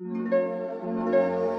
Música